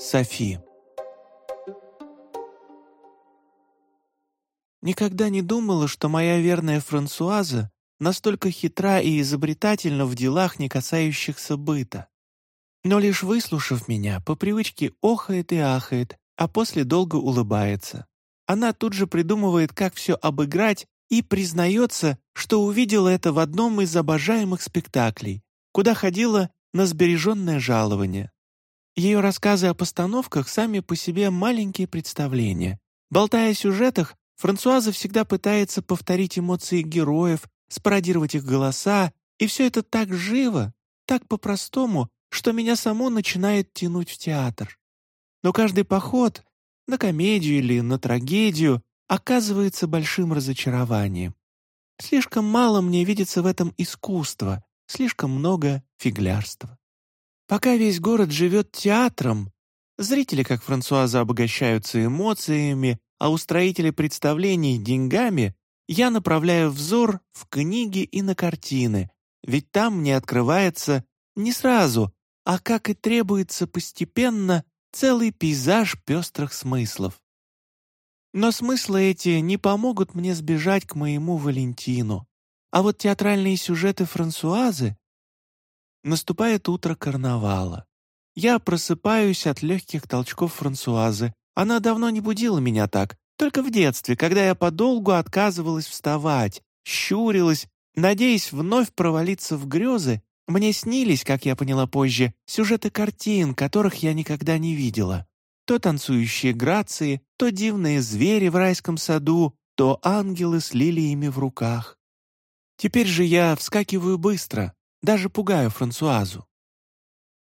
Софи. Никогда не думала, что моя верная Франсуаза настолько хитра и изобретательна в делах, не касающихся быта. Но лишь выслушав меня, по привычке охает и ахает, а после долго улыбается. Она тут же придумывает, как все обыграть, и признается, что увидела это в одном из обожаемых спектаклей, куда ходила на сбереженное жалование. Ее рассказы о постановках сами по себе маленькие представления. Болтая о сюжетах, Франсуаза всегда пытается повторить эмоции героев, спародировать их голоса, и все это так живо, так по-простому, что меня само начинает тянуть в театр. Но каждый поход на комедию или на трагедию оказывается большим разочарованием. Слишком мало мне видится в этом искусства, слишком много фиглярства. Пока весь город живет театром, зрители, как Франсуаза, обогащаются эмоциями, а устроители представлений — деньгами, я направляю взор в книги и на картины, ведь там мне открывается не сразу, а как и требуется постепенно целый пейзаж пестрых смыслов. Но смыслы эти не помогут мне сбежать к моему Валентину. А вот театральные сюжеты Франсуазы... Наступает утро карнавала. Я просыпаюсь от легких толчков Франсуазы. Она давно не будила меня так, только в детстве, когда я подолгу отказывалась вставать, щурилась, надеясь вновь провалиться в грезы, мне снились, как я поняла позже, сюжеты картин, которых я никогда не видела. То танцующие грации, то дивные звери в райском саду, то ангелы с лилиями в руках. Теперь же я вскакиваю быстро, даже пугаю Франсуазу.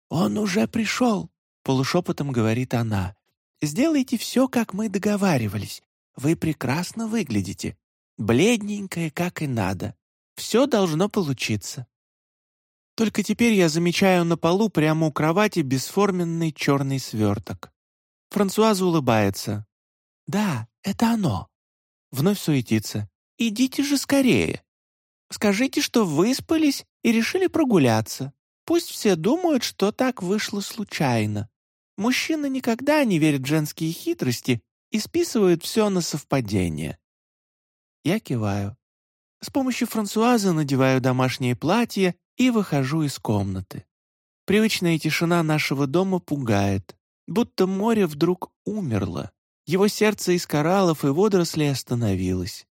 «Он уже пришел», — полушепотом говорит она. «Сделайте все, как мы договаривались. Вы прекрасно выглядите. Бледненькая, как и надо. Все должно получиться». Только теперь я замечаю на полу прямо у кровати бесформенный черный сверток. Франсуаза улыбается. «Да, это оно». Вновь суетится. «Идите же скорее. Скажите, что выспались и решили прогуляться. Пусть все думают, что так вышло случайно. Мужчины никогда не верят в женские хитрости и списывают все на совпадение». Я киваю. С помощью Франсуазы надеваю домашнее платье и выхожу из комнаты. Привычная тишина нашего дома пугает, будто море вдруг умерло. Его сердце из кораллов и водорослей остановилось.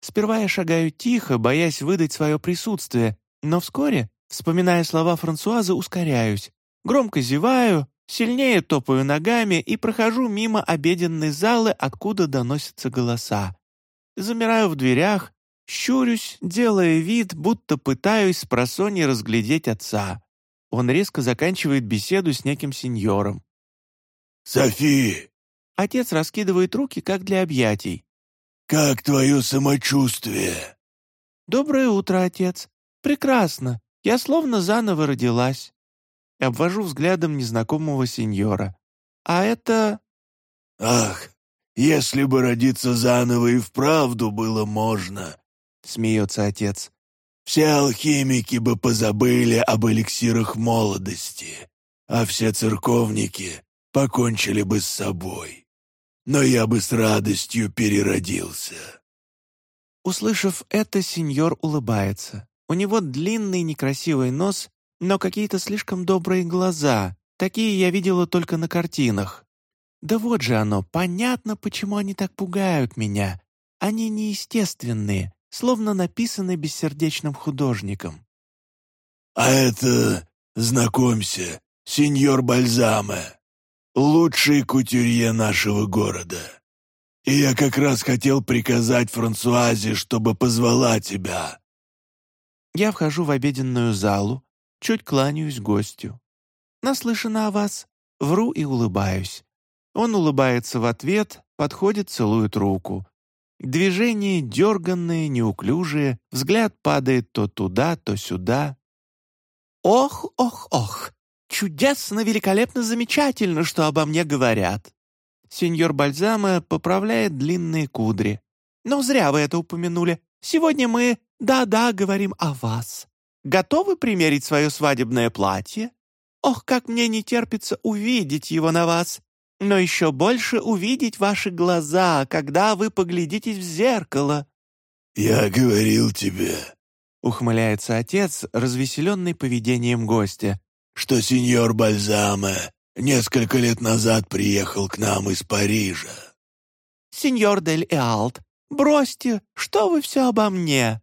Сперва я шагаю тихо, боясь выдать свое присутствие, но вскоре, вспоминая слова Франсуазы, ускоряюсь, громко зеваю, сильнее топаю ногами и прохожу мимо обеденной залы, откуда доносятся голоса. Замираю в дверях, Щурюсь, делая вид, будто пытаюсь с просонья разглядеть отца. Он резко заканчивает беседу с неким сеньором. «Софи!» Отец раскидывает руки, как для объятий. «Как твое самочувствие?» «Доброе утро, отец. Прекрасно. Я словно заново родилась». Обвожу взглядом незнакомого сеньора. «А это...» «Ах, если бы родиться заново и вправду было можно, — смеется отец. «Все алхимики бы позабыли об эликсирах молодости, а все церковники покончили бы с собой. Но я бы с радостью переродился». Услышав это, сеньор улыбается. У него длинный некрасивый нос, но какие-то слишком добрые глаза. Такие я видела только на картинах. Да вот же оно, понятно, почему они так пугают меня. Они неестественные, словно написаны бессердечным художником. «А это, знакомься, сеньор Бальзаме, лучший кутюрье нашего города. И я как раз хотел приказать Франсуазе, чтобы позвала тебя». Я вхожу в обеденную залу, чуть кланяюсь гостю. Наслышана о вас, вру и улыбаюсь. Он улыбается в ответ, подходит, целует руку. Движения дерганные, неуклюжие, взгляд падает то туда, то сюда. «Ох, ох, ох! Чудесно, великолепно, замечательно, что обо мне говорят!» Сеньор Бальзама поправляет длинные кудри. «Но зря вы это упомянули. Сегодня мы, да-да, говорим о вас. Готовы примерить свое свадебное платье?» Ох, как мне не терпится увидеть его на вас! Но еще больше увидеть ваши глаза, когда вы поглядитесь в зеркало!» «Я говорил тебе», — ухмыляется отец, развеселенный поведением гостя, «что сеньор Бальзаме несколько лет назад приехал к нам из Парижа». «Сеньор Дель Эалт, бросьте, что вы все обо мне?»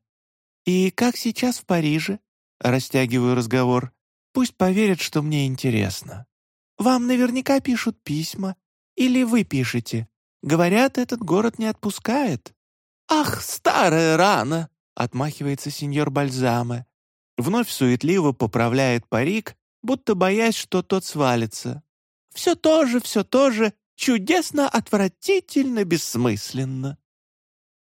«И как сейчас в Париже?» Растягиваю разговор. «Пусть поверят, что мне интересно. Вам наверняка пишут письма. Или вы пишете. Говорят, этот город не отпускает». «Ах, старая рана!» — отмахивается сеньор Бальзаме. Вновь суетливо поправляет парик, будто боясь, что тот свалится. «Все то же, все то же, чудесно, отвратительно, бессмысленно».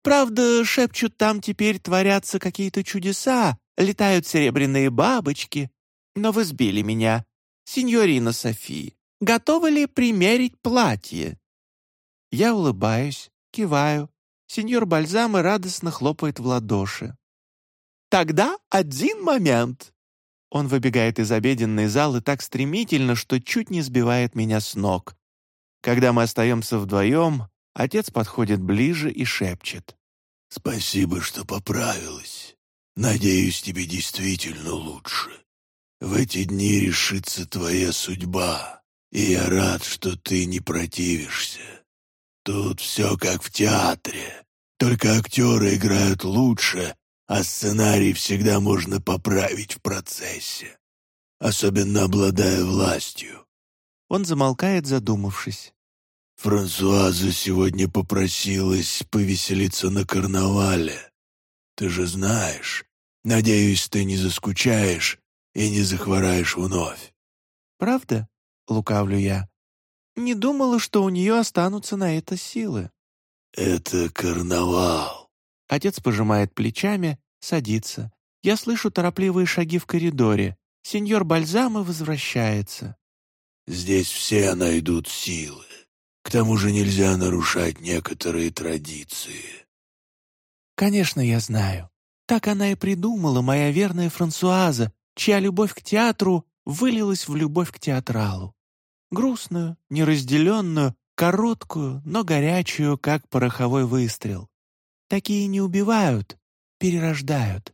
Правда, шепчут, там теперь творятся какие-то чудеса, летают серебряные бабочки. Но вы сбили меня. Синьорина Софи, готовы ли примерить платье?» Я улыбаюсь, киваю. Сеньор Бальзамы радостно хлопает в ладоши. «Тогда один момент!» Он выбегает из обеденной залы так стремительно, что чуть не сбивает меня с ног. Когда мы остаемся вдвоем, отец подходит ближе и шепчет. «Спасибо, что поправилась. Надеюсь, тебе действительно лучше. В эти дни решится твоя судьба, и я рад, что ты не противишься. Тут все как в театре, только актеры играют лучше, а сценарий всегда можно поправить в процессе, особенно обладая властью». Он замолкает, задумавшись. Франсуаза сегодня попросилась повеселиться на карнавале. Ты же знаешь. Надеюсь, ты не заскучаешь и не захвораешь вновь. Правда? Лукавлю я. Не думала, что у нее останутся на это силы. Это карнавал. Отец пожимает плечами, садится. Я слышу торопливые шаги в коридоре. Сеньор Бальзама возвращается. Здесь все найдут силы. К тому же нельзя нарушать некоторые традиции. Конечно, я знаю. Так она и придумала, моя верная Франсуаза, чья любовь к театру вылилась в любовь к театралу. Грустную, неразделенную, короткую, но горячую, как пороховой выстрел. Такие не убивают, перерождают.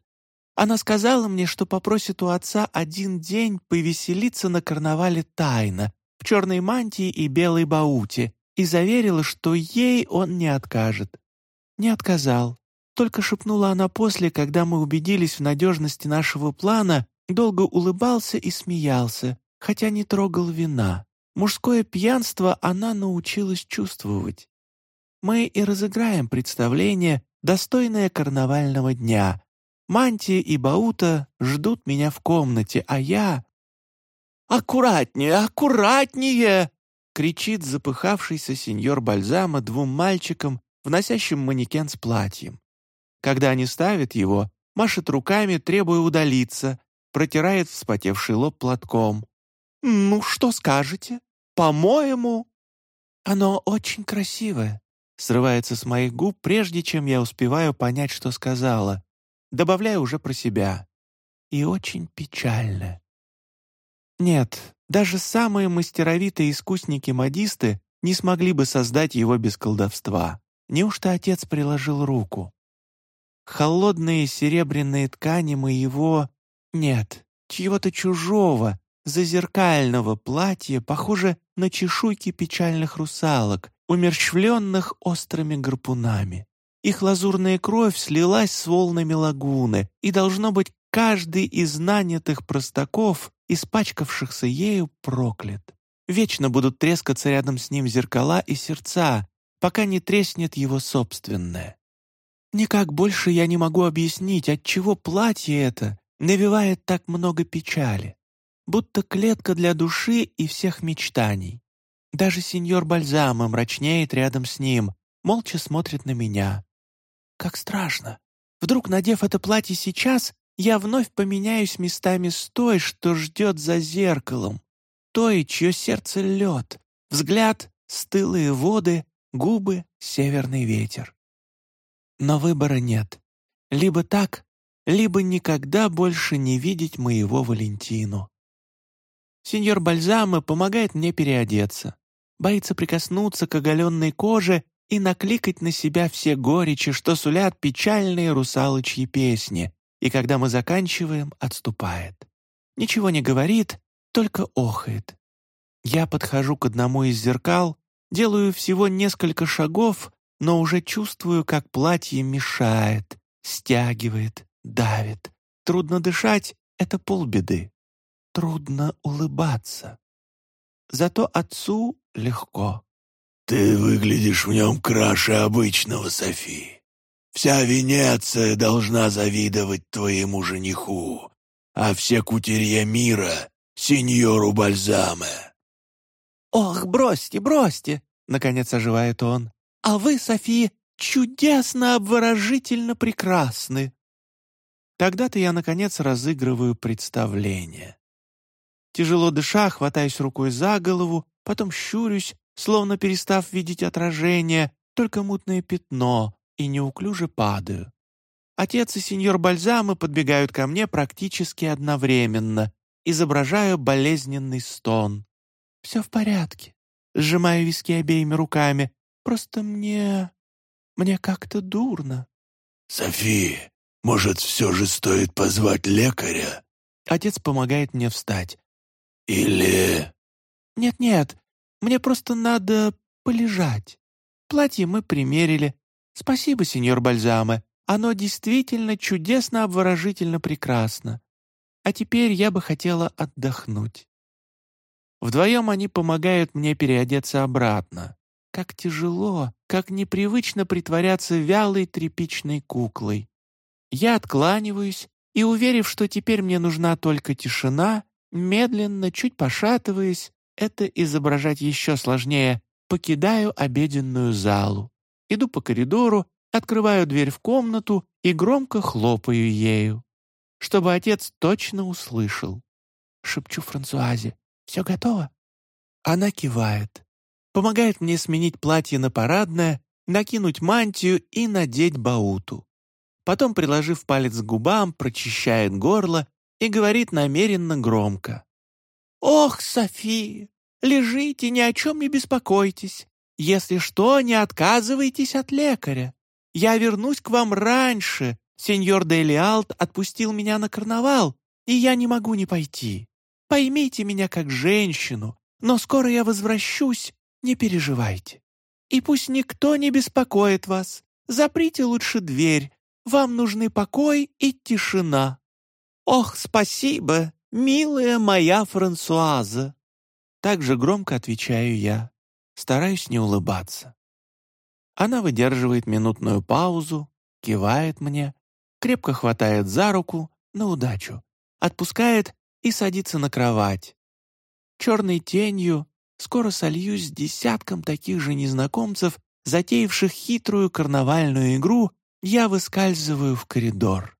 Она сказала мне, что попросит у отца один день повеселиться на карнавале тайно, в черной мантии и белой бауте, и заверила, что ей он не откажет. Не отказал. Только шепнула она после, когда мы убедились в надежности нашего плана, долго улыбался и смеялся, хотя не трогал вина. Мужское пьянство она научилась чувствовать. Мы и разыграем представление, достойное карнавального дня. Мантия и Баута ждут меня в комнате, а я... «Аккуратнее, аккуратнее!» Кричит запыхавшийся сеньор Бальзама двум мальчикам, вносящим манекен с платьем. Когда они ставят его, машет руками, требуя удалиться, протирает вспотевший лоб платком. «Ну, что скажете? По-моему...» «Оно очень красивое», — срывается с моих губ, прежде чем я успеваю понять, что сказала. Добавляю уже про себя. «И очень печально». Нет, даже самые мастеровитые искусники-модисты не смогли бы создать его без колдовства. Неужто отец приложил руку? Холодные серебряные ткани моего... Нет, чьего-то чужого, зазеркального платья похоже на чешуйки печальных русалок, умерщвленных острыми гарпунами. Их лазурная кровь слилась с волнами лагуны, и, должно быть, каждый из нанятых простаков испачкавшихся ею, проклят. Вечно будут трескаться рядом с ним зеркала и сердца, пока не треснет его собственное. Никак больше я не могу объяснить, отчего платье это навевает так много печали, будто клетка для души и всех мечтаний. Даже сеньор Бальзама мрачнеет рядом с ним, молча смотрит на меня. Как страшно. Вдруг, надев это платье сейчас, я вновь поменяюсь местами с той, что ждет за зеркалом, той, чье сердце лед, взгляд — стылые воды, губы — северный ветер. Но выбора нет. Либо так, либо никогда больше не видеть моего Валентину. Сеньор Бальзама помогает мне переодеться. Боится прикоснуться к оголенной коже и накликать на себя все горечи, что сулят печальные русалочьи песни, и когда мы заканчиваем, отступает. Ничего не говорит, только охает. Я подхожу к одному из зеркал, делаю всего несколько шагов, но уже чувствую, как платье мешает, стягивает, давит. Трудно дышать — это полбеды. Трудно улыбаться. Зато отцу легко. «Ты выглядишь в нем краше обычного, Софи. Вся Венеция должна завидовать твоему жениху, а все кутерья мира — сеньору Бальзаме». «Ох, бросьте, бросьте!» — наконец оживает он. «А вы, Софи, чудесно обворожительно прекрасны!» Тогда-то я, наконец, разыгрываю представление. Тяжело дыша, хватаюсь рукой за голову, потом щурюсь, словно перестав видеть отражение, только мутное пятно, и неуклюже падаю. Отец и сеньор Бальзамы подбегают ко мне практически одновременно, изображая болезненный стон. «Все в порядке», сжимаю виски обеими руками. «Просто мне... мне как-то дурно». «Софи, может, все же стоит позвать лекаря?» Отец помогает мне встать. «Или...» «Нет-нет, мне просто надо полежать. Платье мы примерили. Спасибо, сеньор Бальзаме. Оно действительно чудесно обворожительно прекрасно. А теперь я бы хотела отдохнуть». Вдвоем они помогают мне переодеться обратно. Как тяжело, как непривычно притворяться вялой тряпичной куклой. Я откланиваюсь и, уверив, что теперь мне нужна только тишина, медленно, чуть пошатываясь, это изображать еще сложнее, покидаю обеденную залу. Иду по коридору, открываю дверь в комнату и громко хлопаю ею, чтобы отец точно услышал. Шепчу Франсуазе. «Все готово?» Она кивает. Помогает мне сменить платье на парадное, накинуть мантию и надеть бауту. Потом, приложив палец к губам, прочищает горло и говорит намеренно громко. «Ох, София, лежите, ни о чем не беспокойтесь. Если что, не отказывайтесь от лекаря. Я вернусь к вам раньше. Сеньор Делиалт отпустил меня на карнавал, и я не могу не пойти. Поймите меня как женщину, но скоро я возвращусь, не переживайте. И пусть никто не беспокоит вас. Заприте лучше дверь, вам нужны покой и тишина. Ох, спасибо, милая моя Франсуаза. Так же громко отвечаю я, стараюсь не улыбаться. Она выдерживает минутную паузу, кивает мне, крепко хватает за руку на удачу, отпускает и садится на кровать. Черной тенью скоро сольюсь с десятком таких же незнакомцев, затеявших хитрую карнавальную игру, я выскальзываю в коридор.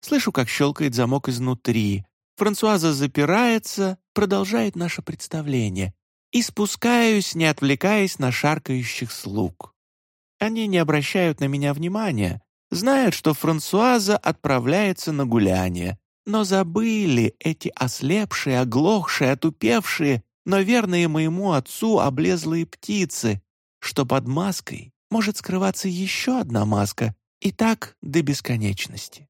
Слышу, как щелкает замок изнутри. Франсуаза запирается, продолжает наше представление. И спускаюсь, не отвлекаясь на шаркающих слуг. Они не обращают на меня внимания, знают, что Франсуаза отправляется на гуляние, но забыли эти ослепшие, оглохшие, отупевшие, но верные моему отцу облезлые птицы, что под маской может скрываться еще одна маска, и так до бесконечности.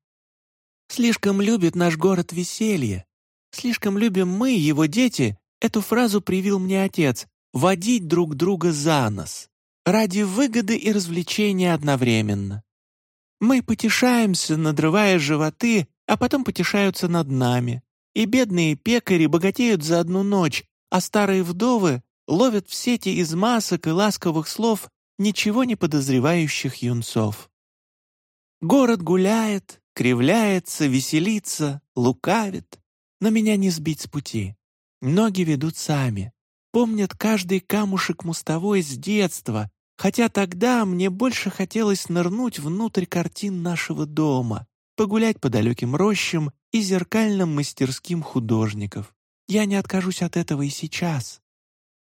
Слишком любит наш город веселье. Слишком любим мы, его дети, эту фразу привил мне отец, водить друг друга за нос, ради выгоды и развлечения одновременно. Мы потешаемся, надрывая животы а потом потешаются над нами. И бедные пекари богатеют за одну ночь, а старые вдовы ловят в сети из масок и ласковых слов ничего не подозревающих юнцов. Город гуляет, кривляется, веселится, лукавит, но меня не сбить с пути. Ноги ведут сами, помнят каждый камушек мостовой с детства, хотя тогда мне больше хотелось нырнуть внутрь картин нашего дома, погулять по далеким рощам и зеркальным мастерским художников. Я не откажусь от этого и сейчас.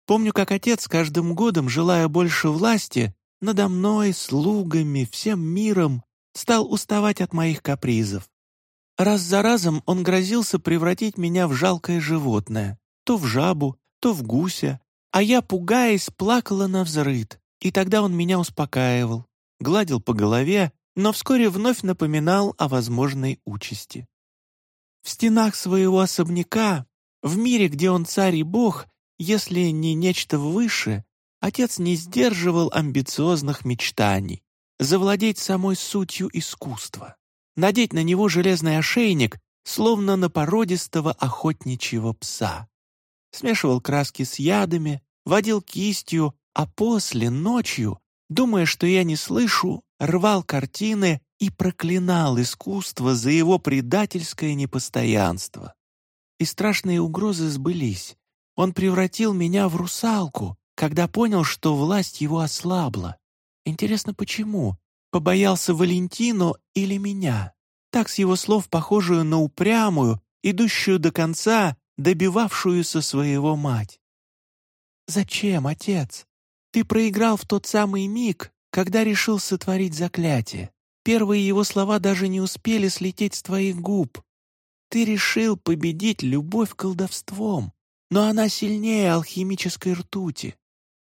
Помню, как отец каждым годом, желая больше власти, надо мной, слугами, всем миром, стал уставать от моих капризов. Раз за разом он грозился превратить меня в жалкое животное, то в жабу, то в гуся, а я, пугаясь, плакала на взрыд, и тогда он меня успокаивал, гладил по голове, но вскоре вновь напоминал о возможной участи. В стенах своего особняка, в мире, где он царь и бог, если не нечто выше, отец не сдерживал амбициозных мечтаний, завладеть самой сутью искусства, надеть на него железный ошейник, словно на породистого охотничьего пса. Смешивал краски с ядами, водил кистью, а после, ночью, думая, что я не слышу, рвал картины и проклинал искусство за его предательское непостоянство. И страшные угрозы сбылись. Он превратил меня в русалку, когда понял, что власть его ослабла. Интересно, почему? Побоялся Валентину или меня? Так с его слов похожую на упрямую, идущую до конца, добивавшуюся своего мать. «Зачем, отец? Ты проиграл в тот самый миг, когда решил сотворить заклятие. Первые его слова даже не успели слететь с твоих губ. Ты решил победить любовь колдовством, но она сильнее алхимической ртути.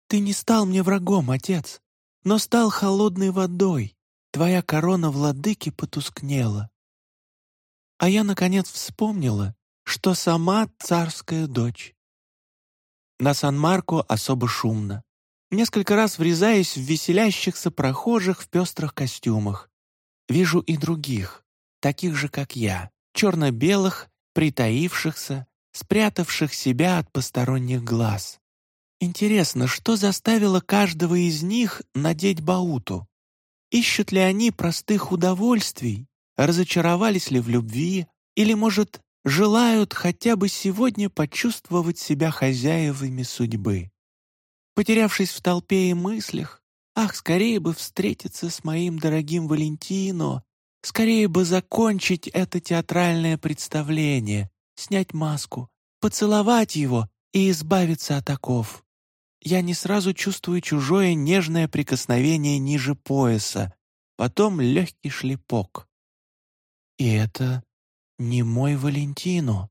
Ты не стал мне врагом, отец, но стал холодной водой. Твоя корона владыки потускнела. А я, наконец, вспомнила, что сама царская дочь. На Сан-Марко особо шумно. Несколько раз врезаясь в веселящихся прохожих в пестрых костюмах. Вижу и других, таких же, как я, черно-белых, притаившихся, спрятавших себя от посторонних глаз. Интересно, что заставило каждого из них надеть бауту? Ищут ли они простых удовольствий? Разочаровались ли в любви? Или, может, желают хотя бы сегодня почувствовать себя хозяевами судьбы? Потерявшись в толпе и мыслях, ах, скорее бы встретиться с моим дорогим Валентино, скорее бы закончить это театральное представление, снять маску, поцеловать его и избавиться от оков я не сразу чувствую чужое нежное прикосновение ниже пояса, потом легкий шлепок. И это не мой Валентино.